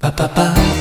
Pa, pa, pa.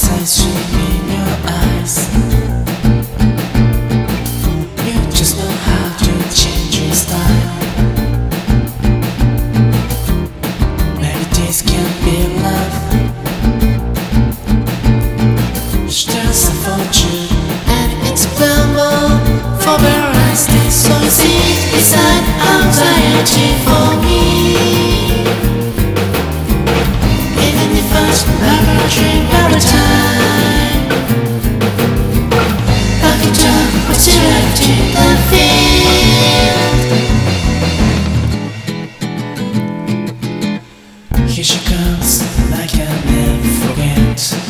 See in your eyes. You just know how to change your style. Maybe this can be love. A fortune, and it's global for. So beside for me. Even the It's emerging every time. Back time, the. Here she comes, like I never forget.